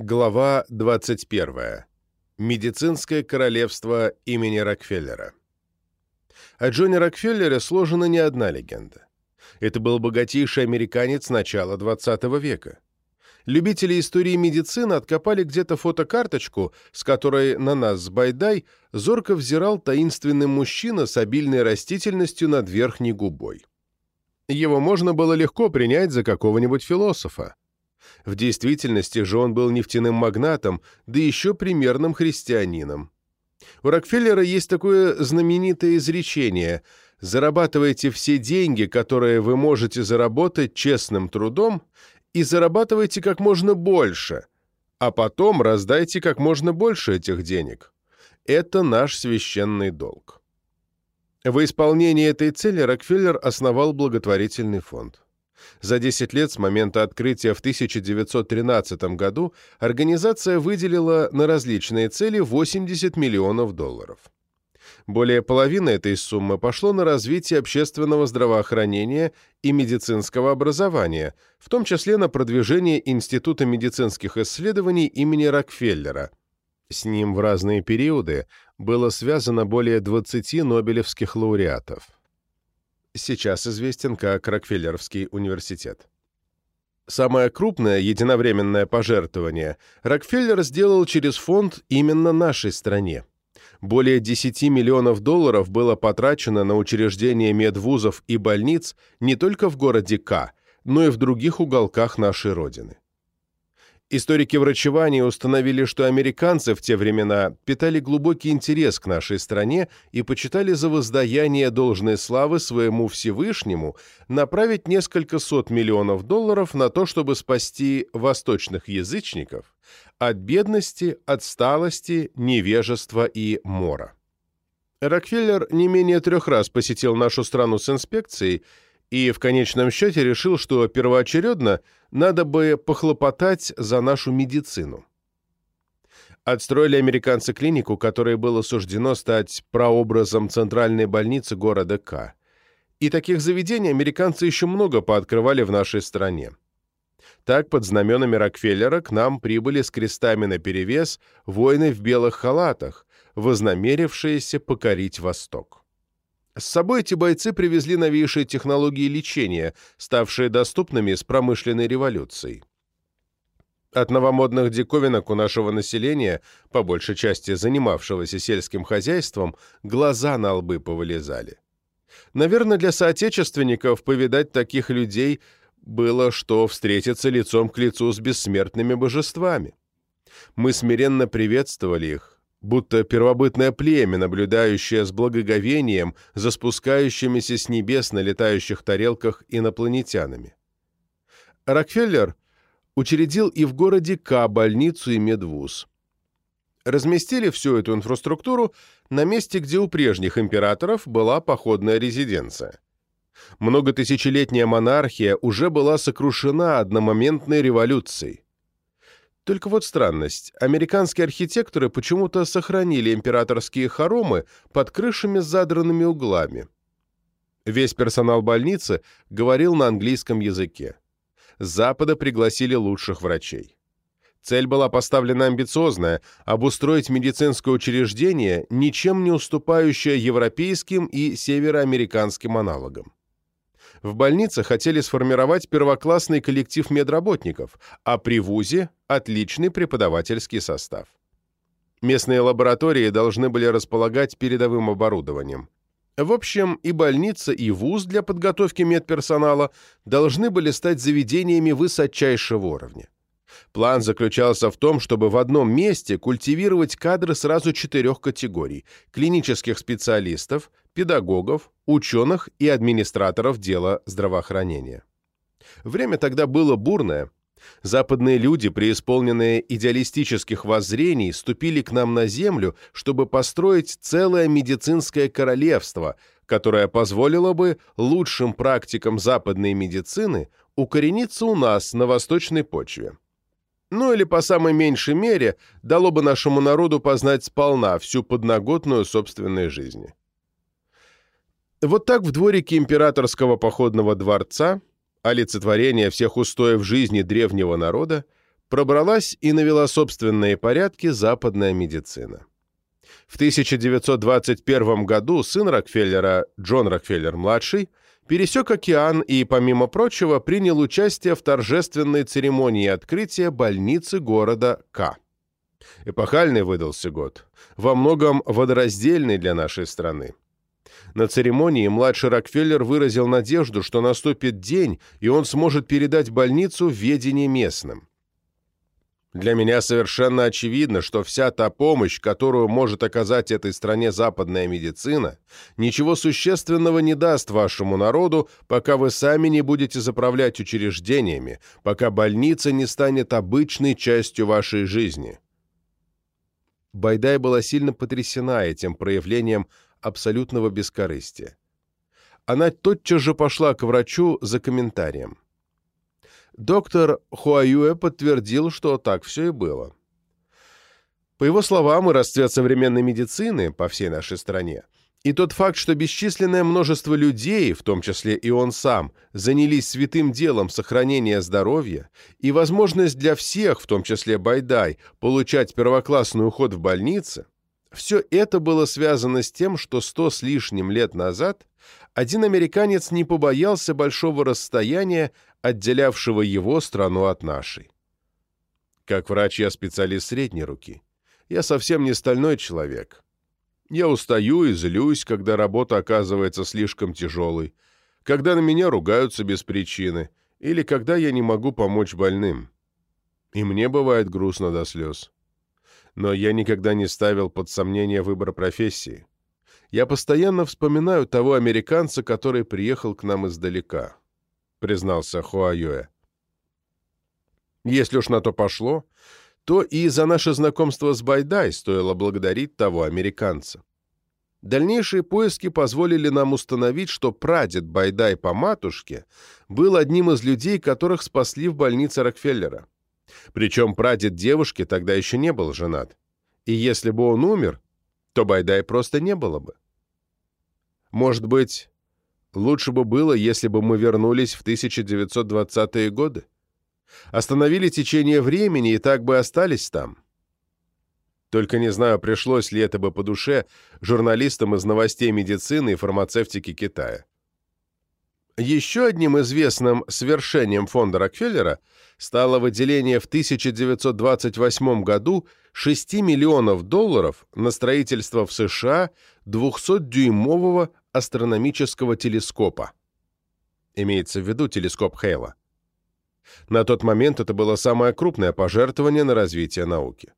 Глава 21. Медицинское королевство имени Рокфеллера. О Джонни Рокфеллере сложена не одна легенда. Это был богатейший американец начала XX века. Любители истории медицины откопали где-то фотокарточку, с которой на нас с Байдай зорко взирал таинственный мужчина с обильной растительностью над верхней губой. Его можно было легко принять за какого-нибудь философа. В действительности же он был нефтяным магнатом, да еще примерным христианином. У Рокфеллера есть такое знаменитое изречение «Зарабатывайте все деньги, которые вы можете заработать честным трудом, и зарабатывайте как можно больше, а потом раздайте как можно больше этих денег. Это наш священный долг». Во исполнение этой цели Рокфеллер основал благотворительный фонд. За 10 лет с момента открытия в 1913 году организация выделила на различные цели 80 миллионов долларов. Более половины этой суммы пошло на развитие общественного здравоохранения и медицинского образования, в том числе на продвижение Института медицинских исследований имени Рокфеллера. С ним в разные периоды было связано более 20 нобелевских лауреатов сейчас известен как Рокфеллеровский университет. Самое крупное единовременное пожертвование Рокфеллер сделал через фонд именно нашей стране. Более 10 миллионов долларов было потрачено на учреждение медвузов и больниц не только в городе К, но и в других уголках нашей Родины. Историки врачевания установили, что американцы в те времена питали глубокий интерес к нашей стране и почитали за воздаяние должной славы своему Всевышнему направить несколько сот миллионов долларов на то, чтобы спасти восточных язычников от бедности, отсталости, невежества и мора. Рокфеллер не менее трех раз посетил нашу страну с инспекцией и в конечном счете решил, что первоочередно надо бы похлопотать за нашу медицину. Отстроили американцы клинику, которой было суждено стать прообразом центральной больницы города К. И таких заведений американцы еще много пооткрывали в нашей стране. Так, под знаменами Рокфеллера к нам прибыли с крестами наперевес воины в белых халатах, вознамерившиеся покорить Восток. С собой эти бойцы привезли новейшие технологии лечения, ставшие доступными с промышленной революцией. От новомодных диковинок у нашего населения, по большей части занимавшегося сельским хозяйством, глаза на лбы повылезали. Наверное, для соотечественников повидать таких людей было, что встретиться лицом к лицу с бессмертными божествами. Мы смиренно приветствовали их, будто первобытное племя, наблюдающее с благоговением за спускающимися с небес на летающих тарелках инопланетянами. Рокфеллер учредил и в городе К больницу и медвуз. Разместили всю эту инфраструктуру на месте, где у прежних императоров была походная резиденция. Многотысячелетняя монархия уже была сокрушена одномоментной революцией. Только вот странность. Американские архитекторы почему-то сохранили императорские хоромы под крышами с задранными углами. Весь персонал больницы говорил на английском языке. С Запада пригласили лучших врачей. Цель была поставлена амбициозная – обустроить медицинское учреждение, ничем не уступающее европейским и североамериканским аналогам. В больнице хотели сформировать первоклассный коллектив медработников, а при ВУЗе – отличный преподавательский состав. Местные лаборатории должны были располагать передовым оборудованием. В общем, и больница, и ВУЗ для подготовки медперсонала должны были стать заведениями высочайшего уровня. План заключался в том, чтобы в одном месте культивировать кадры сразу четырех категорий – клинических специалистов, педагогов, ученых и администраторов дела здравоохранения. Время тогда было бурное. Западные люди, преисполненные идеалистических воззрений, ступили к нам на землю, чтобы построить целое медицинское королевство, которое позволило бы лучшим практикам западной медицины укорениться у нас на восточной почве ну или по самой меньшей мере дало бы нашему народу познать сполна всю подноготную собственной жизни. Вот так в дворике императорского походного дворца, олицетворение всех устоев жизни древнего народа, пробралась и навела собственные порядки западная медицина. В 1921 году сын Рокфеллера, Джон Рокфеллер-младший, пересек океан и, помимо прочего, принял участие в торжественной церемонии открытия больницы города К. Эпохальный выдался год, во многом водораздельный для нашей страны. На церемонии младший Рокфеллер выразил надежду, что наступит день, и он сможет передать больницу в ведение местным. Для меня совершенно очевидно, что вся та помощь, которую может оказать этой стране западная медицина, ничего существенного не даст вашему народу, пока вы сами не будете заправлять учреждениями, пока больница не станет обычной частью вашей жизни. Байдай была сильно потрясена этим проявлением абсолютного бескорыстия. Она тотчас же пошла к врачу за комментарием. Доктор Хуаюэ подтвердил, что так все и было. По его словам, и расцвет современной медицины по всей нашей стране, и тот факт, что бесчисленное множество людей, в том числе и он сам, занялись святым делом сохранения здоровья, и возможность для всех, в том числе Байдай, получать первоклассный уход в больнице, все это было связано с тем, что сто с лишним лет назад один американец не побоялся большого расстояния, отделявшего его страну от нашей. Как врач я специалист средней руки. Я совсем не стальной человек. Я устаю и злюсь, когда работа оказывается слишком тяжелой, когда на меня ругаются без причины, или когда я не могу помочь больным. И мне бывает грустно до слез. Но я никогда не ставил под сомнение выбор профессии. Я постоянно вспоминаю того американца, который приехал к нам издалека. — признался Хуаюэ. «Если уж на то пошло, то и за наше знакомство с Байдай стоило благодарить того американца. Дальнейшие поиски позволили нам установить, что прадед Байдай по матушке был одним из людей, которых спасли в больнице Рокфеллера. Причем прадед девушки тогда еще не был женат. И если бы он умер, то Байдай просто не было бы. Может быть, Лучше бы было, если бы мы вернулись в 1920-е годы. Остановили течение времени и так бы остались там. Только не знаю, пришлось ли это бы по душе журналистам из новостей медицины и фармацевтики Китая. Еще одним известным свершением фонда Рокфеллера стало выделение в 1928 году 6 миллионов долларов на строительство в США 200-дюймового астрономического телескопа. Имеется в виду телескоп Хейла. На тот момент это было самое крупное пожертвование на развитие науки.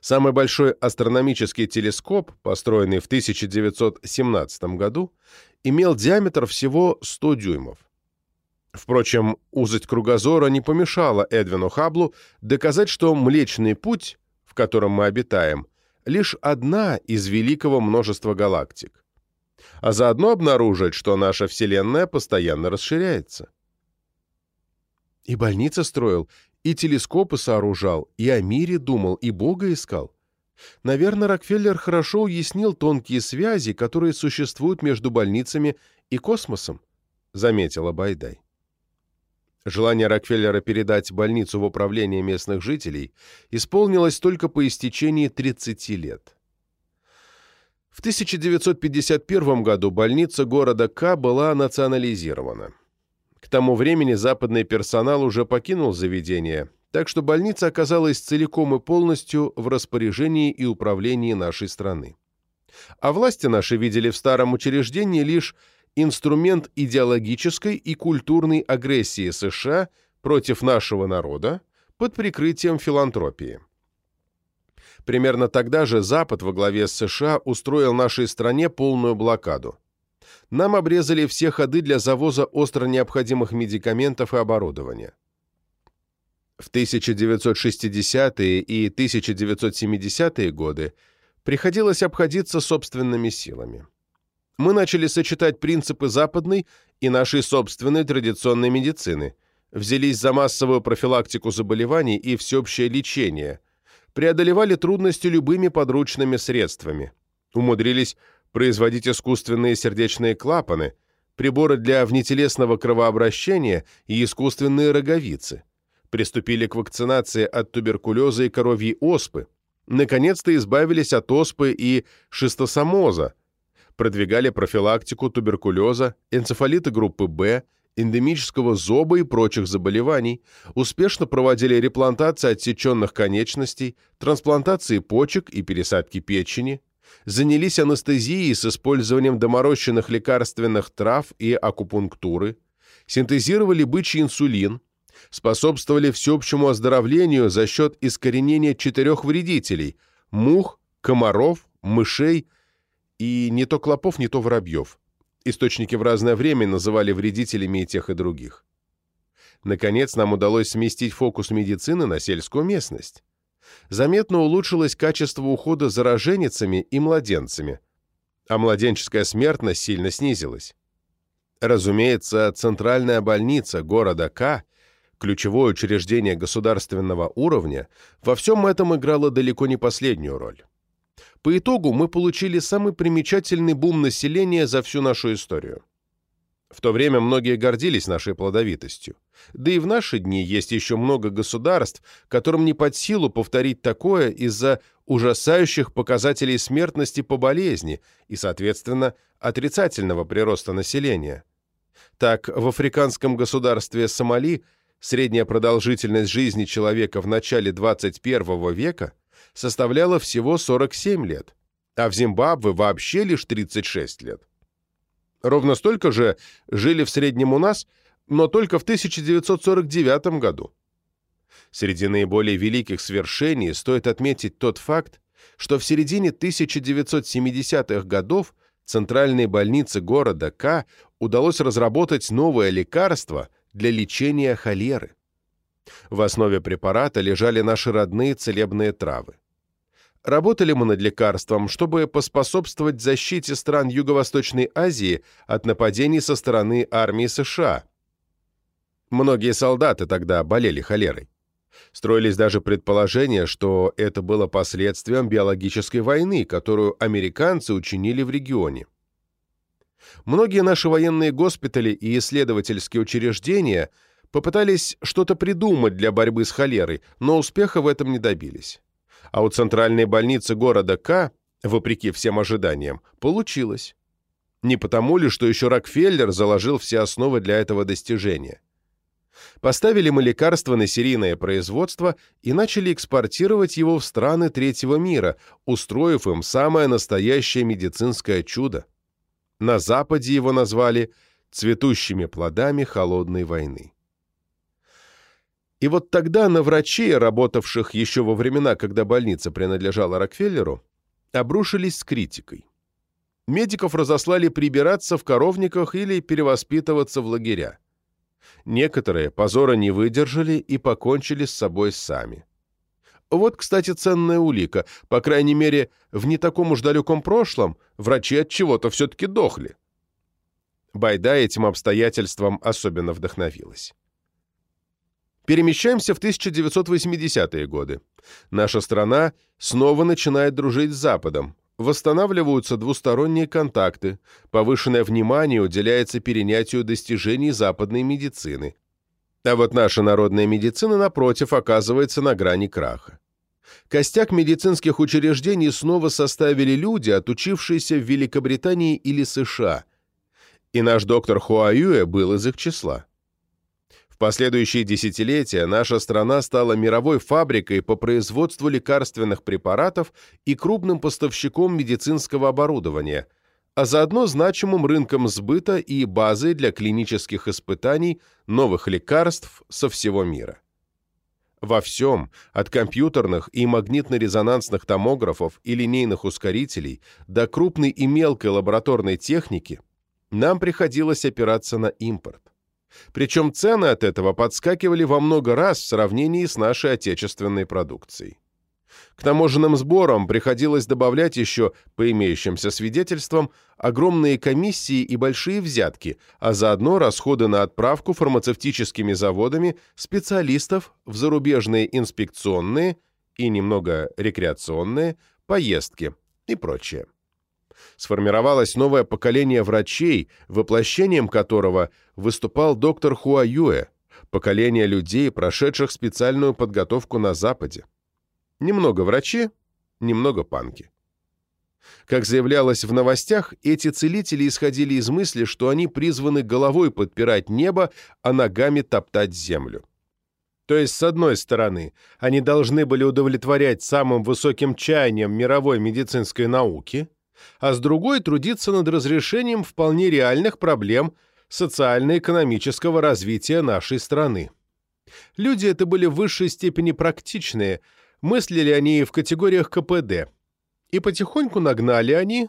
Самый большой астрономический телескоп, построенный в 1917 году, имел диаметр всего 100 дюймов. Впрочем, узость кругозора не помешала Эдвину Хаблу доказать, что Млечный Путь, в котором мы обитаем, лишь одна из великого множества галактик а заодно обнаружить, что наша Вселенная постоянно расширяется. И больницы строил, и телескопы сооружал, и о мире думал, и Бога искал. Наверное, Рокфеллер хорошо уяснил тонкие связи, которые существуют между больницами и космосом, заметила Байдай. Желание Рокфеллера передать больницу в управление местных жителей исполнилось только по истечении 30 лет. В 1951 году больница города К была национализирована. К тому времени западный персонал уже покинул заведение, так что больница оказалась целиком и полностью в распоряжении и управлении нашей страны. А власти наши видели в старом учреждении лишь инструмент идеологической и культурной агрессии США против нашего народа под прикрытием филантропии. Примерно тогда же Запад во главе с США устроил нашей стране полную блокаду. Нам обрезали все ходы для завоза остро необходимых медикаментов и оборудования. В 1960-е и 1970-е годы приходилось обходиться собственными силами. Мы начали сочетать принципы западной и нашей собственной традиционной медицины, взялись за массовую профилактику заболеваний и всеобщее лечение – преодолевали трудности любыми подручными средствами, умудрились производить искусственные сердечные клапаны, приборы для внетелесного кровообращения и искусственные роговицы, Приступили к вакцинации от туберкулеза и коровьей оспы. Наконец-то избавились от оспы и шистосомоза. Продвигали профилактику туберкулеза, энцефалита группы «Б», эндемического зоба и прочих заболеваний, успешно проводили реплантации отсеченных конечностей, трансплантации почек и пересадки печени, занялись анестезией с использованием доморощенных лекарственных трав и акупунктуры, синтезировали бычий инсулин, способствовали всеобщему оздоровлению за счет искоренения четырех вредителей – мух, комаров, мышей и не то клопов, не то воробьев. Источники в разное время называли вредителями и тех, и других. Наконец, нам удалось сместить фокус медицины на сельскую местность. Заметно улучшилось качество ухода за роженицами и младенцами, а младенческая смертность сильно снизилась. Разумеется, центральная больница города К, ключевое учреждение государственного уровня, во всем этом играла далеко не последнюю роль. По итогу мы получили самый примечательный бум населения за всю нашу историю. В то время многие гордились нашей плодовитостью. Да и в наши дни есть еще много государств, которым не под силу повторить такое из-за ужасающих показателей смертности по болезни и, соответственно, отрицательного прироста населения. Так, в африканском государстве Сомали средняя продолжительность жизни человека в начале 21 века составляла всего 47 лет, а в Зимбабве вообще лишь 36 лет. Ровно столько же жили в среднем у нас, но только в 1949 году. Среди наиболее великих свершений стоит отметить тот факт, что в середине 1970-х годов центральной больнице города К удалось разработать новое лекарство для лечения холеры. В основе препарата лежали наши родные целебные травы. Работали мы над лекарством, чтобы поспособствовать защите стран Юго-Восточной Азии от нападений со стороны армии США. Многие солдаты тогда болели холерой. Строились даже предположения, что это было последствием биологической войны, которую американцы учинили в регионе. Многие наши военные госпитали и исследовательские учреждения попытались что-то придумать для борьбы с холерой, но успеха в этом не добились а у центральной больницы города К, вопреки всем ожиданиям, получилось. Не потому ли, что еще Рокфеллер заложил все основы для этого достижения. Поставили мы лекарство на серийное производство и начали экспортировать его в страны третьего мира, устроив им самое настоящее медицинское чудо. На Западе его назвали «цветущими плодами холодной войны». И вот тогда на врачей, работавших еще во времена, когда больница принадлежала Рокфеллеру, обрушились с критикой. Медиков разослали прибираться в коровниках или перевоспитываться в лагеря. Некоторые позора не выдержали и покончили с собой сами. Вот, кстати, ценная улика. По крайней мере, в не таком уж далеком прошлом врачи от чего-то все-таки дохли. Байда этим обстоятельством особенно вдохновилась. Перемещаемся в 1980-е годы. Наша страна снова начинает дружить с Западом. Восстанавливаются двусторонние контакты, повышенное внимание уделяется перенятию достижений западной медицины. А вот наша народная медицина, напротив, оказывается на грани краха. Костяк медицинских учреждений снова составили люди, отучившиеся в Великобритании или США. И наш доктор Хуаюэ был из их числа последующие десятилетия наша страна стала мировой фабрикой по производству лекарственных препаратов и крупным поставщиком медицинского оборудования, а заодно значимым рынком сбыта и базой для клинических испытаний новых лекарств со всего мира. Во всем, от компьютерных и магнитно-резонансных томографов и линейных ускорителей до крупной и мелкой лабораторной техники, нам приходилось опираться на импорт. Причем цены от этого подскакивали во много раз в сравнении с нашей отечественной продукцией. К таможенным сборам приходилось добавлять еще, по имеющимся свидетельствам, огромные комиссии и большие взятки, а заодно расходы на отправку фармацевтическими заводами специалистов в зарубежные инспекционные и немного рекреационные поездки и прочее сформировалось новое поколение врачей, воплощением которого выступал доктор Хуаюэ, Поколение людей, прошедших специальную подготовку на Западе. Немного врачи, немного панки. Как заявлялось в новостях, эти целители исходили из мысли, что они призваны головой подпирать небо, а ногами топтать землю. То есть, с одной стороны, они должны были удовлетворять самым высоким чаяниям мировой медицинской науки, а с другой трудиться над разрешением вполне реальных проблем социально-экономического развития нашей страны. Люди это были в высшей степени практичные, мыслили они в категориях КПД. И потихоньку нагнали они,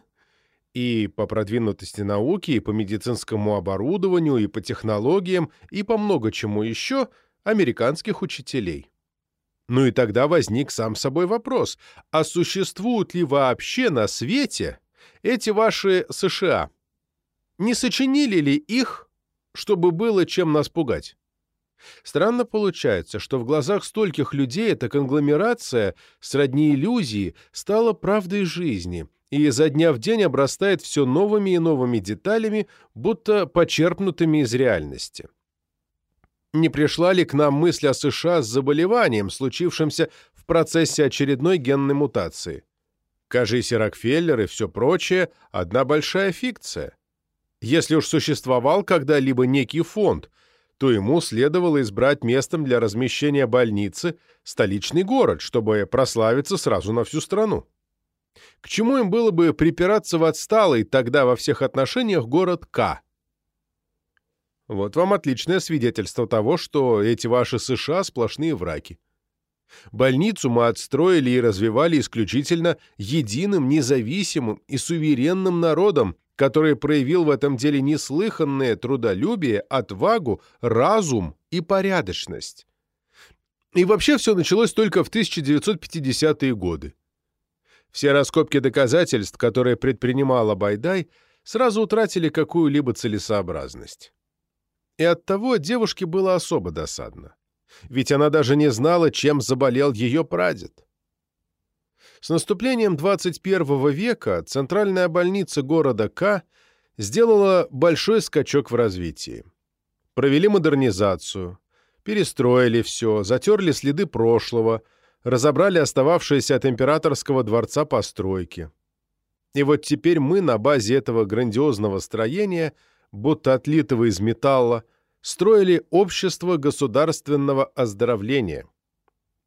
и по продвинутости науки, и по медицинскому оборудованию, и по технологиям, и по много чему еще, американских учителей. Ну и тогда возник сам собой вопрос, а существуют ли вообще на свете эти ваши США? Не сочинили ли их, чтобы было чем нас пугать? Странно получается, что в глазах стольких людей эта конгломерация, сродни иллюзии, стала правдой жизни и изо дня в день обрастает все новыми и новыми деталями, будто почерпнутыми из реальности. Не пришла ли к нам мысль о США с заболеванием, случившимся в процессе очередной генной мутации? Кажись, и Рокфеллер и все прочее – одна большая фикция. Если уж существовал когда-либо некий фонд – то ему следовало избрать местом для размещения больницы столичный город, чтобы прославиться сразу на всю страну. К чему им было бы припираться в отсталый тогда во всех отношениях город К? Вот вам отличное свидетельство того, что эти ваши США сплошные враки. Больницу мы отстроили и развивали исключительно единым, независимым и суверенным народом, который проявил в этом деле неслыханное трудолюбие, отвагу, разум и порядочность. И вообще все началось только в 1950-е годы. Все раскопки доказательств, которые предпринимала Байдай, сразу утратили какую-либо целесообразность. И оттого девушке было особо досадно. Ведь она даже не знала, чем заболел ее прадед. С наступлением 21 века центральная больница города К сделала большой скачок в развитии. Провели модернизацию, перестроили все, затерли следы прошлого, разобрали остававшиеся от императорского дворца постройки. И вот теперь мы на базе этого грандиозного строения, будто отлитого из металла, строили общество государственного оздоровления.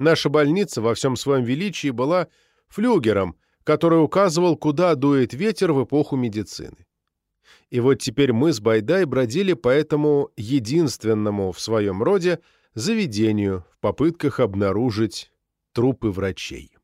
Наша больница во всем своем величии была – флюгером, который указывал, куда дует ветер в эпоху медицины. И вот теперь мы с Байдай бродили по этому единственному в своем роде заведению в попытках обнаружить трупы врачей.